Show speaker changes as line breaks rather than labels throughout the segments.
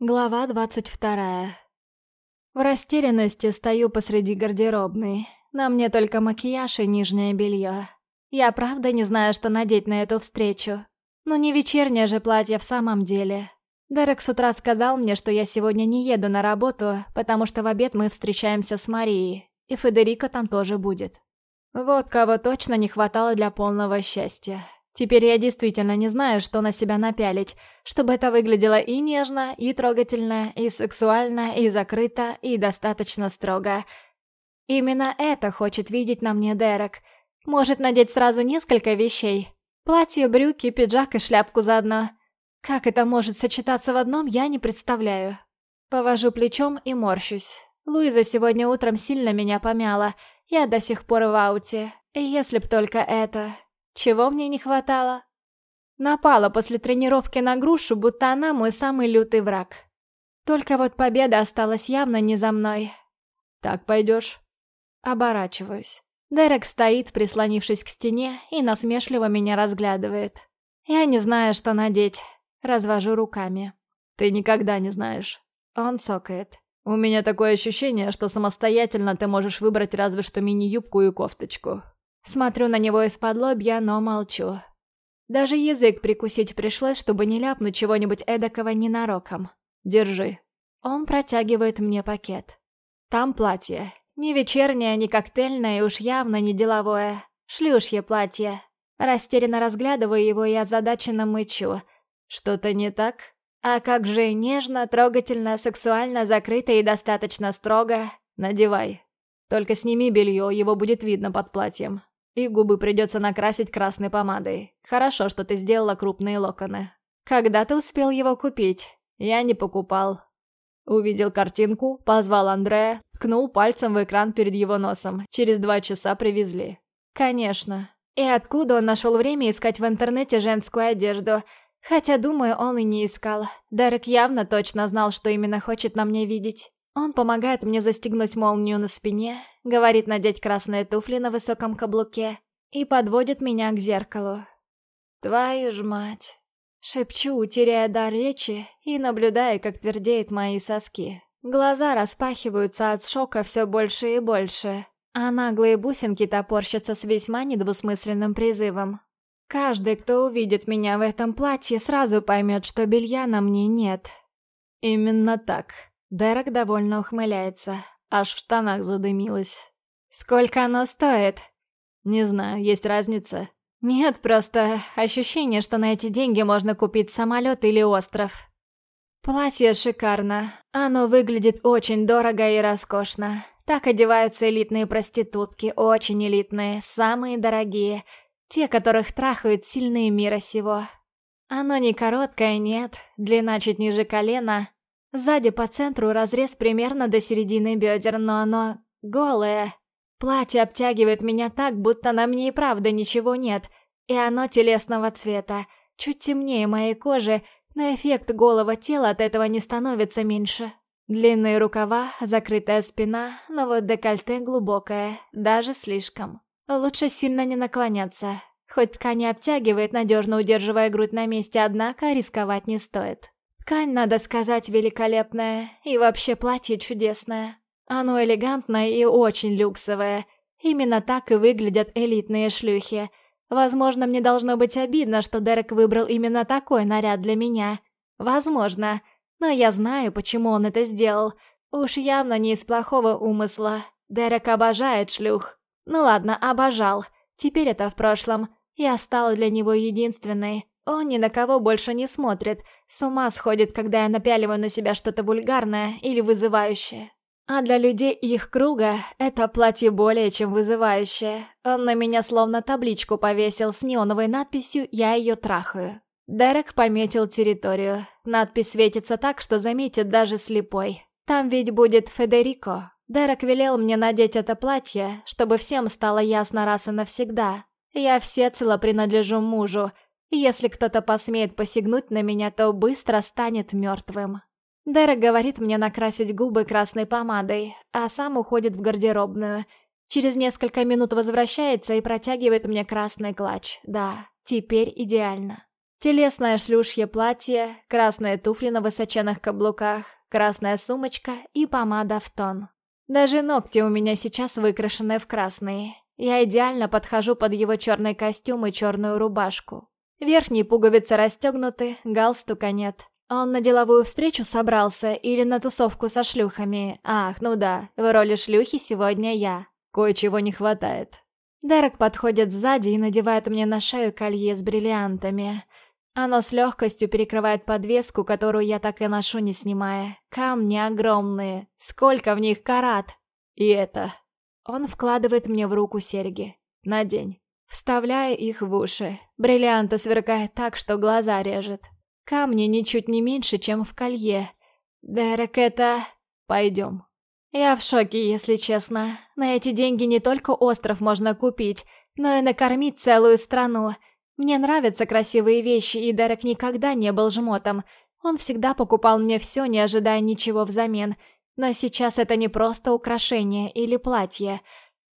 Глава двадцать вторая. В растерянности стою посреди гардеробной. На мне только макияж и нижнее белье. Я правда не знаю, что надеть на эту встречу. Но не вечернее же платье в самом деле. Дерек с утра сказал мне, что я сегодня не еду на работу, потому что в обед мы встречаемся с Марией, и Федерика там тоже будет. Вот кого точно не хватало для полного счастья. Теперь я действительно не знаю, что на себя напялить, чтобы это выглядело и нежно, и трогательно, и сексуально, и закрыто, и достаточно строго. Именно это хочет видеть на мне Дерек. Может надеть сразу несколько вещей. Платье, брюки, пиджак и шляпку заодно. Как это может сочетаться в одном, я не представляю. Повожу плечом и морщусь. Луиза сегодня утром сильно меня помяла. Я до сих пор в ауте. Если б только это... Чего мне не хватало? Напала после тренировки на грушу, будто она мой самый лютый враг. Только вот победа осталась явно не за мной.
«Так пойдешь?»
Оборачиваюсь. Дерек стоит, прислонившись к стене, и насмешливо меня разглядывает. Я не знаю, что надеть. Развожу руками.
«Ты никогда не знаешь».
Он цокает.
«У меня такое ощущение, что самостоятельно ты можешь выбрать разве что мини-юбку и кофточку.
Смотрю на него из-под лобья, но молчу. Даже язык прикусить пришлось, чтобы не ляпнуть чего-нибудь эдакого ненароком.
Держи.
Он протягивает мне пакет. Там платье. Не вечернее, не коктейльное уж явно не деловое. Шлюшье платье. Растерянно разглядываю его и озадаченно мычу. Что-то не так? А как же нежно, трогательно, сексуально, закрыто и достаточно строго.
Надевай. Только сними белье, его будет видно под платьем. И губы придется накрасить красной помадой. Хорошо, что ты сделала крупные локоны.
Когда ты успел его купить?
Я не покупал. Увидел картинку, позвал Андрея, ткнул пальцем в экран перед его носом. Через два часа привезли.
Конечно. И откуда он нашел время искать в интернете женскую одежду? Хотя, думаю, он и не искал. Дерек явно точно знал, что именно хочет на мне видеть. Он помогает мне застегнуть молнию на спине, говорит надеть красные туфли на высоком каблуке и подводит меня к зеркалу. «Твою ж мать!» Шепчу, теряя дар речи и наблюдая, как твердеют мои соски. Глаза распахиваются от шока все больше и больше, а наглые бусинки топорщатся с весьма недвусмысленным призывом. Каждый, кто увидит меня в этом платье, сразу поймет, что белья на мне нет.
Именно так.
Дерек довольно ухмыляется.
Аж в штанах задымилась.
«Сколько оно стоит?»
«Не знаю, есть разница?»
«Нет, просто ощущение, что на эти деньги можно купить самолет или остров». Платье шикарно. Оно выглядит очень дорого и роскошно. Так одеваются элитные проститутки, очень элитные, самые дорогие. Те, которых трахают сильные мира сего. Оно не короткое, нет, длина чуть ниже колена, Сзади по центру разрез примерно до середины бедер, но оно голое. Платье обтягивает меня так, будто на мне и правда ничего нет, и оно телесного цвета, чуть темнее моей кожи, но эффект голого тела от этого не становится меньше. Длинные рукава, закрытая спина, но вот декольте глубокое, даже слишком. Лучше сильно не наклоняться. Хоть ткань обтягивает, надежно удерживая грудь на месте, однако рисковать не стоит. Ткань, надо сказать, великолепная, и вообще платье чудесное. Оно элегантное и очень люксовое. Именно так и выглядят элитные шлюхи. Возможно, мне должно быть обидно, что Дерек выбрал именно такой наряд для меня. Возможно. Но я знаю, почему он это сделал. Уж явно не из плохого умысла. Дерек обожает шлюх. Ну ладно, обожал. Теперь это в прошлом. Я стала для него единственной. Он ни на кого больше не смотрит, с ума сходит, когда я напяливаю на себя что-то вульгарное или вызывающее. А для людей их круга это платье более чем вызывающее. Он на меня словно табличку повесил с неоновой надписью «Я ее трахаю». Дерек пометил территорию. Надпись светится так, что заметит даже слепой. Там ведь будет Федерико. Дерек велел мне надеть это платье, чтобы всем стало ясно раз и навсегда. Я всецело принадлежу мужу, если кто-то посмеет посягнуть на меня, то быстро станет мертвым. Дерек говорит мне накрасить губы красной помадой, а сам уходит в гардеробную. Через несколько минут возвращается и протягивает мне красный клатч. Да, теперь идеально. Телесное шлюшье платье, красные туфли на высоченных каблуках, красная сумочка и помада в тон. Даже ногти у меня сейчас выкрашены в красные. Я идеально подхожу под его черный костюм и черную рубашку. Верхние пуговицы расстегнуты, галстука нет. Он на деловую встречу собрался или на тусовку со шлюхами? Ах, ну да, в роли шлюхи сегодня я. Кое-чего не хватает. Дерек подходит сзади и надевает мне на шею колье с бриллиантами. Оно с легкостью перекрывает подвеску, которую я так и ношу, не снимая. Камни огромные. Сколько в них карат? И это... Он вкладывает мне в руку серьги. Надень. Вставляя их в уши. Бриллианты сверкают так, что глаза режет. Камни ничуть не меньше, чем в колье. Дерек, это... Пойдем. Я в шоке, если честно. На эти деньги не только остров можно купить, но и накормить целую страну. Мне нравятся красивые вещи, и Дерек никогда не был жмотом. Он всегда покупал мне все, не ожидая ничего взамен. Но сейчас это не просто украшение или платье.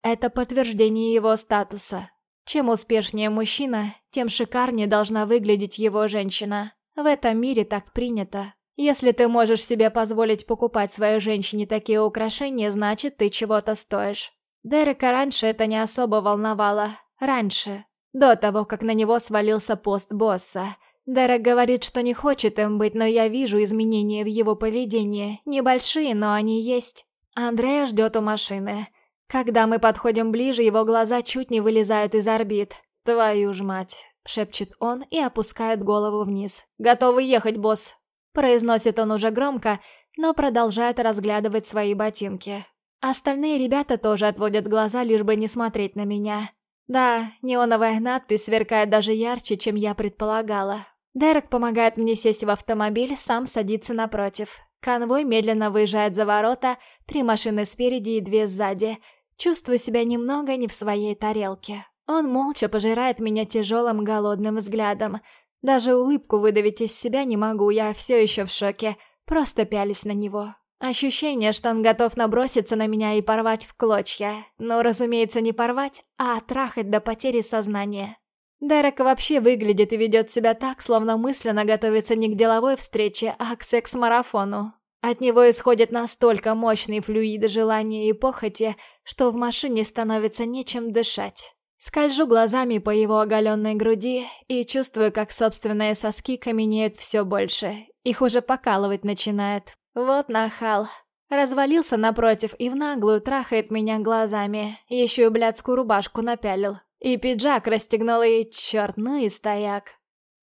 Это подтверждение его статуса. Чем успешнее мужчина, тем шикарнее должна выглядеть его женщина. В этом мире так принято. Если ты можешь себе позволить покупать своей женщине такие украшения, значит, ты чего-то стоишь. Дерека раньше это не особо волновало. Раньше. До того, как на него свалился пост босса. Дерек говорит, что не хочет им быть, но я вижу изменения в его поведении. Небольшие, но они есть. Андрея ждет у машины. Когда мы подходим ближе, его глаза чуть не вылезают из орбит. Твою ж мать. — шепчет он и опускает голову вниз. «Готовы ехать, босс!» Произносит он уже громко, но продолжает разглядывать свои ботинки. Остальные ребята тоже отводят глаза, лишь бы не смотреть на меня. Да, неоновая надпись сверкает даже ярче, чем я предполагала. Дерек помогает мне сесть в автомобиль, сам садится напротив. Конвой медленно выезжает за ворота, три машины спереди и две сзади. Чувствую себя немного не в своей тарелке. Он молча пожирает меня тяжелым голодным взглядом. Даже улыбку выдавить из себя не могу, я все еще в шоке. Просто пялись на него. Ощущение, что он готов наброситься на меня и порвать в клочья. Но, разумеется, не порвать, а трахать до потери сознания. Дерек вообще выглядит и ведет себя так, словно мысленно готовится не к деловой встрече, а к секс-марафону. От него исходит настолько мощный флюид желания и похоти, что в машине становится нечем дышать. Скольжу глазами по его оголенной груди и чувствую, как собственные соски каменеют все больше. Их уже покалывать начинает. Вот нахал. Развалился напротив и в наглую трахает меня глазами. Еще и блядскую рубашку напялил. И пиджак расстегнул и... Черт, ну и стояк.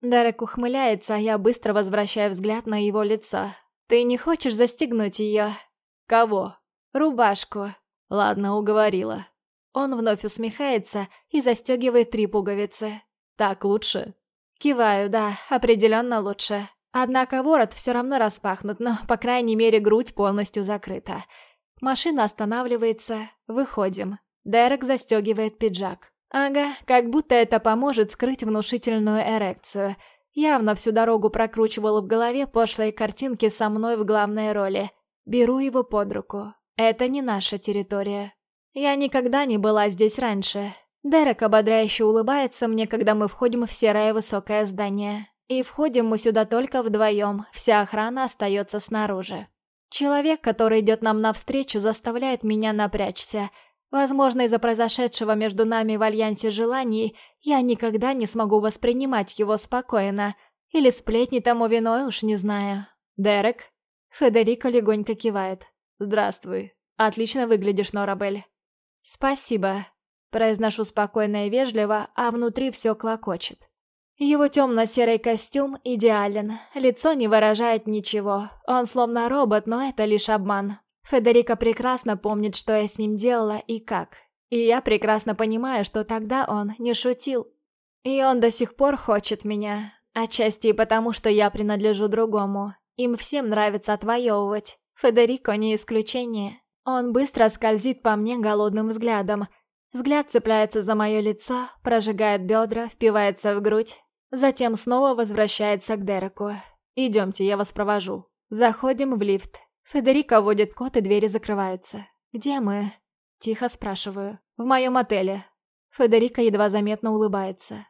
Дерек ухмыляется, а я быстро возвращаю взгляд на его лицо. «Ты не хочешь застегнуть ее?» «Кого?» «Рубашку». «Ладно, уговорила». Он вновь усмехается и застегивает три пуговицы. «Так лучше?» Киваю, да, определенно лучше. Однако ворот все равно распахнут, но, по крайней мере, грудь полностью закрыта. Машина останавливается, выходим. Дерек застегивает пиджак. Ага, как будто это поможет скрыть внушительную эрекцию. Явно всю дорогу прокручивал в голове пошлые картинки со мной в главной роли. Беру его под руку. Это не наша территория. Я никогда не была здесь раньше. Дерек ободряюще улыбается мне, когда мы входим в серое высокое здание. И входим мы сюда только вдвоем, вся охрана остается снаружи. Человек, который идет нам навстречу, заставляет меня напрячься. Возможно, из-за произошедшего между нами в альянсе желаний, я никогда не смогу воспринимать его спокойно. Или сплетни тому виной, уж не знаю. «Дерек?» Федерико легонько кивает. «Здравствуй. Отлично выглядишь, Норабель. «Спасибо», — произношу спокойно и вежливо, а внутри все клокочет. Его темно-серый костюм идеален, лицо не выражает ничего, он словно робот, но это лишь обман. Федерико прекрасно помнит, что я с ним делала и как. И я прекрасно понимаю, что тогда он не шутил. И он до сих пор хочет меня, отчасти потому, что я принадлежу другому. Им всем нравится отвоевывать. Федерико не исключение. Он быстро скользит по мне голодным взглядом. Взгляд цепляется за мое лицо, прожигает бедра, впивается в грудь. Затем снова возвращается к Дереку. «Идемте, я вас провожу». Заходим в лифт. Федерико водит кот, и двери закрываются. «Где мы?» Тихо спрашиваю. «В моем отеле». Федерико едва заметно улыбается.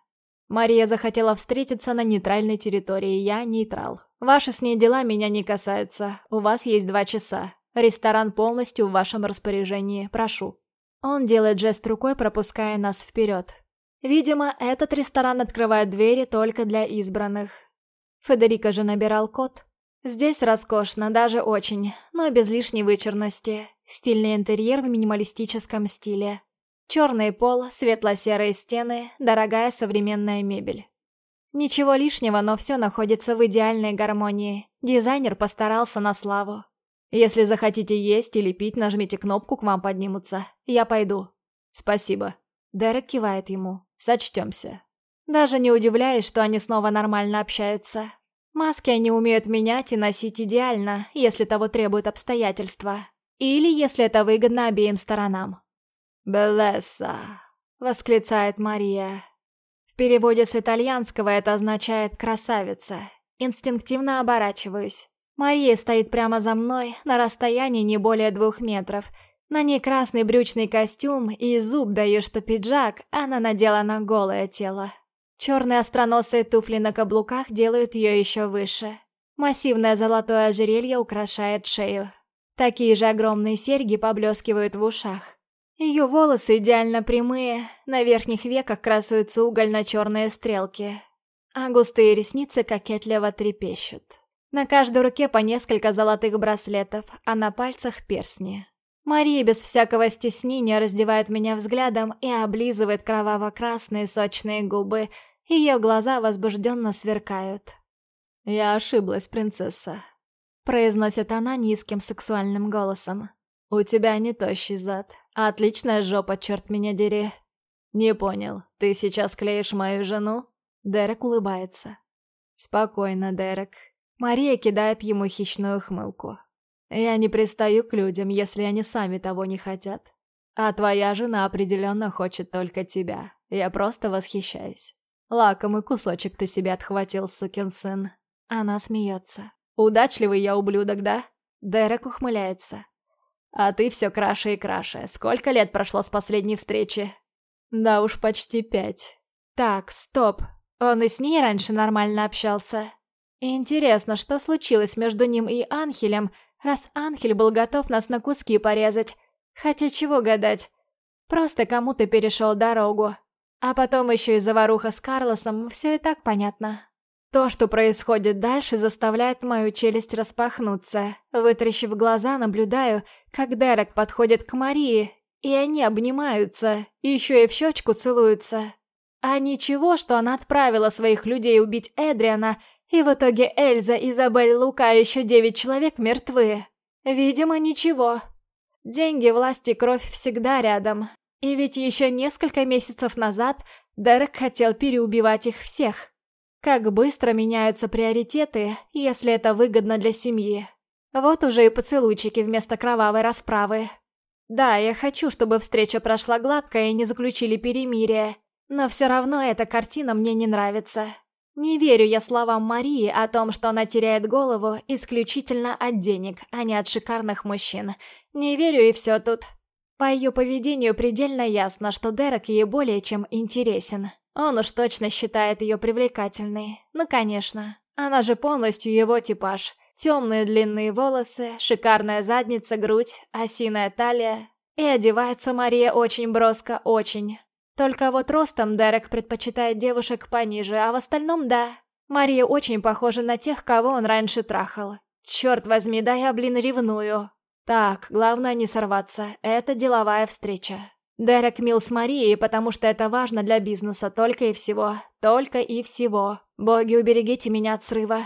Мария захотела встретиться на нейтральной территории, я нейтрал. Ваши с ней дела меня не касаются, у вас есть два часа. Ресторан полностью в вашем распоряжении, прошу». Он делает жест рукой, пропуская нас вперед. Видимо, этот ресторан открывает двери только для избранных. Федерико же набирал код. Здесь роскошно, даже очень, но без лишней вычурности. Стильный интерьер в минималистическом стиле. Черный пол, светло-серые стены, дорогая современная мебель. Ничего лишнего, но все находится в идеальной гармонии. Дизайнер постарался на славу. Если захотите есть или пить, нажмите кнопку, к вам поднимутся. Я пойду. Спасибо. Дерек кивает ему. Сочтемся. Даже не удивляюсь, что они снова нормально общаются. Маски они умеют менять и носить идеально, если того требуют обстоятельства. Или если это выгодно обеим сторонам. «Белесса», — восклицает Мария. Переводе с итальянского это означает «красавица». Инстинктивно оборачиваюсь. Мария стоит прямо за мной, на расстоянии не более двух метров. На ней красный брючный костюм, и зуб даю, что пиджак, она надела на голое тело. Черные остроносые туфли на каблуках делают ее еще выше. Массивное золотое ожерелье украшает шею. Такие же огромные серьги поблескивают в ушах. Ее волосы идеально прямые, на верхних веках красуются угольно-черные стрелки, а густые ресницы кокетливо трепещут. На каждой руке по несколько золотых браслетов, а на пальцах перстни. Мария без всякого стеснения раздевает меня взглядом и облизывает кроваво-красные сочные губы. Ее глаза возбужденно сверкают. «Я ошиблась, принцесса», — произносит она низким сексуальным голосом. «У тебя не тощий зад, а отличная жопа, черт меня дери». «Не понял, ты сейчас клеишь мою жену?» Дерек улыбается. «Спокойно, Дерек, Мария кидает ему хищную хмылку. «Я не пристаю к людям, если они сами того не хотят. А твоя жена определенно хочет только тебя. Я просто восхищаюсь. Лакомый кусочек ты себе отхватил, сукин сын». Она смеется. «Удачливый я ублюдок, да?» Дерек ухмыляется. «А ты все краше и краше. Сколько лет прошло с последней встречи?» «Да уж почти пять». «Так, стоп. Он и с ней раньше нормально общался?» Интересно, что случилось между ним и Анхелем, раз Анхель был готов нас на куски порезать. Хотя чего гадать. Просто кому-то перешел дорогу. А потом еще и заваруха с Карлосом, все и так понятно. То, что происходит дальше, заставляет мою челюсть распахнуться. Вытрящив глаза, наблюдаю, как Дерек подходит к Марии, и они обнимаются, еще и в щечку целуются. А ничего, что она отправила своих людей убить Эдриана, и в итоге Эльза, Изабель, Лука и еще девять человек мертвы. Видимо, ничего. Деньги, власть и кровь всегда рядом. И ведь еще несколько месяцев назад Дерек хотел переубивать их всех. Как быстро меняются приоритеты, если это выгодно для семьи. Вот уже и поцелуйчики вместо кровавой расправы. Да, я хочу, чтобы встреча прошла гладко и не заключили перемирие, но все равно эта картина мне не нравится. Не верю я словам Марии о том, что она теряет голову исключительно от денег, а не от шикарных мужчин. Не верю и все тут. По ее поведению предельно ясно, что Дерек ей более чем интересен. Он уж точно считает ее привлекательной. Ну, конечно. Она же полностью его типаж. Темные длинные волосы, шикарная задница, грудь, осиная талия. И одевается Мария очень броско, очень. Только вот ростом Дерек предпочитает девушек пониже, а в остальном да. Мария очень похожа на тех, кого он раньше трахал. Черт возьми, да я, блин, ревную. Так, главное не сорваться, это деловая встреча. Дерек мил с Марией, потому что это важно для бизнеса, только и всего. Только и всего. Боги, уберегите меня от срыва.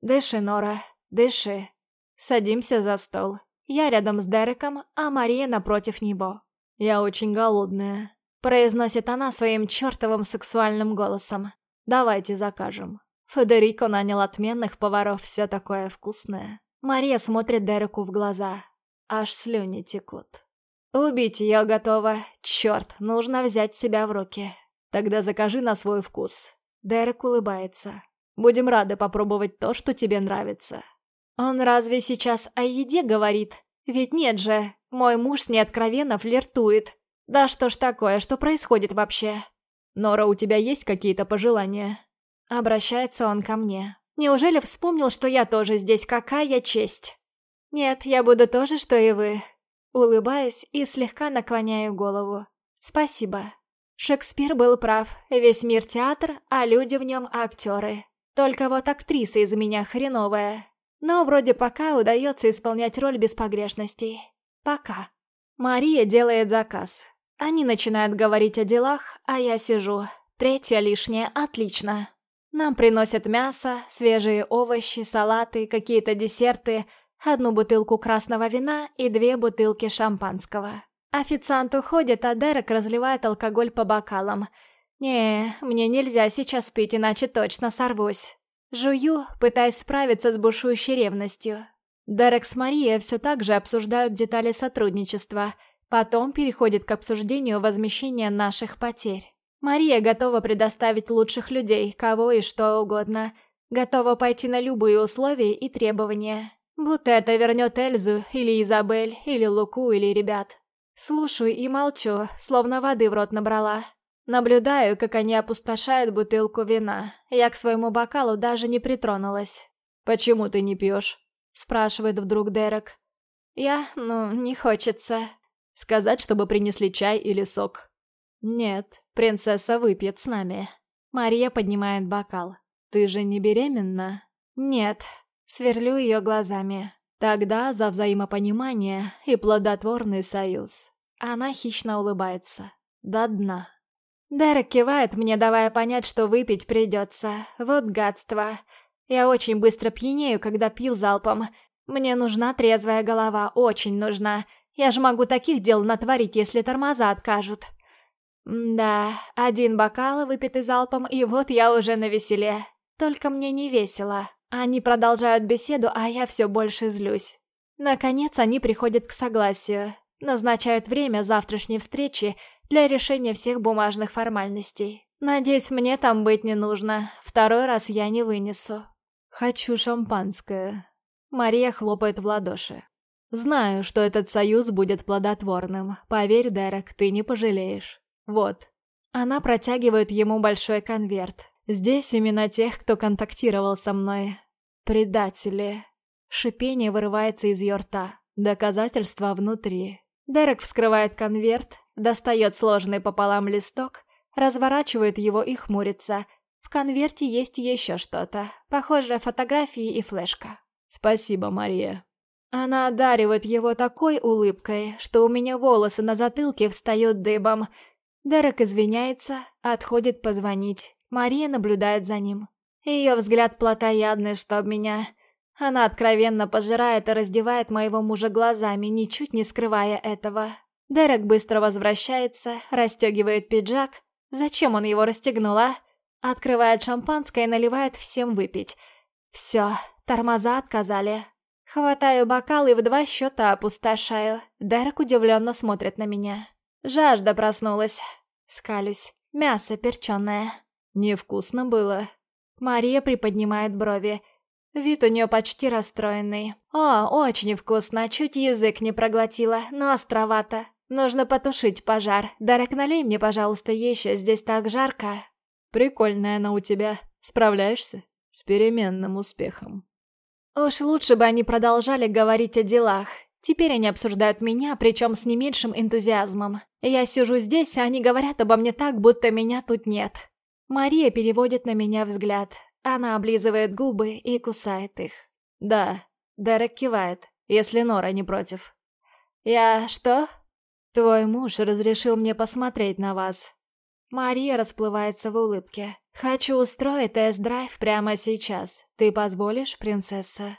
Дыши, Нора, дыши. Садимся за стол. Я рядом с Дереком, а Мария напротив него. Я очень голодная. Произносит она своим чертовым сексуальным голосом. «Давайте закажем». Федерико нанял отменных поваров, все такое вкусное. Мария смотрит Дереку в глаза. Аж слюни текут. «Убить ее готова. Черт, нужно взять себя в руки. Тогда закажи на свой вкус». Дерек улыбается. «Будем рады попробовать то, что тебе нравится». Он разве сейчас о еде говорит? Ведь нет же, мой муж с ней откровенно флиртует. Да что ж такое, что происходит вообще? «Нора, у тебя есть какие-то пожелания?»
Обращается он ко мне. Неужели вспомнил, что я тоже здесь? Какая честь? Нет, я буду тоже, что и вы. Улыбаюсь и слегка наклоняю голову. Спасибо. Шекспир был прав. Весь мир театр, а люди в нем актеры. Только вот актриса из меня хреновая. Но вроде пока удается исполнять роль без погрешностей. Пока. Мария делает заказ. Они начинают говорить о делах, а я сижу. Третья лишняя, отлично. Нам приносят мясо, свежие овощи, салаты, какие-то десерты, одну бутылку красного вина и две бутылки шампанского. Официант уходит, а Дерек разливает алкоголь по бокалам. Не, мне нельзя сейчас пить, иначе точно сорвусь. Жую, пытаясь справиться с бушующей ревностью. Дерек с Марией все так же обсуждают детали сотрудничества, потом переходит к обсуждению возмещения наших потерь. Мария готова предоставить лучших людей, кого и что угодно. Готова пойти на любые условия и требования. Будто это вернет Эльзу, или Изабель, или Луку, или ребят. Слушаю и молчу, словно воды в рот набрала. Наблюдаю, как они опустошают бутылку вина. Я к своему бокалу даже не притронулась.
«Почему ты не пьешь?»
Спрашивает вдруг Дерек. Я, ну, не хочется.
Сказать, чтобы принесли чай или сок.
Нет, принцесса выпьет с нами. Мария поднимает бокал. Ты же не беременна? Нет. Сверлю ее глазами. Тогда за взаимопонимание и плодотворный союз. Она хищно улыбается. До дна. Дерек кивает мне, давая понять, что выпить придется. Вот гадство. Я очень быстро пьянею, когда пью залпом. Мне нужна трезвая голова, очень нужна. Я же могу таких дел натворить, если тормоза откажут. Да, один бокал, выпитый залпом, и вот я уже на веселе. Только мне не весело. Они продолжают беседу, а я все больше злюсь. Наконец они приходят к согласию. Назначают время завтрашней встречи для решения всех бумажных формальностей. Надеюсь, мне там быть не нужно. Второй раз я не вынесу.
«Хочу шампанское». Мария хлопает в ладоши. «Знаю, что этот союз будет плодотворным. Поверь, Дерек, ты не пожалеешь. Вот».
Она протягивает ему большой конверт. Здесь имена тех, кто контактировал со мной. Предатели. Шипение вырывается из ее рта. Доказательства внутри. Дерек вскрывает конверт, достает сложный пополам листок, разворачивает его и хмурится – в конверте есть еще что-то. Похоже, фотографии и флешка.
Спасибо, Мария.
Она одаривает его такой улыбкой, что у меня волосы на затылке встают дыбом. Дерек извиняется, отходит позвонить. Мария наблюдает за ним. Ее взгляд плотоядный, чтоб меня... Она откровенно пожирает и раздевает моего мужа глазами, ничуть не скрывая этого. Дерек быстро возвращается, расстегивает пиджак. Зачем он его расстегнул, а? Открывает шампанское и наливает всем выпить. Все, тормоза отказали. Хватаю бокал и в два счета опустошаю. Дерек удивленно смотрит на меня. Жажда проснулась. Скалюсь. Мясо перченое.
Невкусно было.
Мария приподнимает брови. Вид у нее почти расстроенный. О, очень вкусно, чуть язык не проглотила, но островато. Нужно потушить пожар. Дарек, налей мне, пожалуйста, еще, здесь так жарко.
Прикольная она у тебя. Справляешься? С переменным успехом.
Уж лучше бы они продолжали говорить о делах. Теперь они обсуждают меня, причем с не меньшим энтузиазмом. Я сижу здесь, а они говорят обо мне так, будто меня тут нет. Мария переводит на меня взгляд. Она облизывает губы и кусает их.
«Да», — Дерек кивает, если Нора не против.
«Я что?»
«Твой муж разрешил мне посмотреть на вас.
Мария расплывается в улыбке. «Хочу устроить тест-драйв прямо сейчас. Ты позволишь, принцесса?»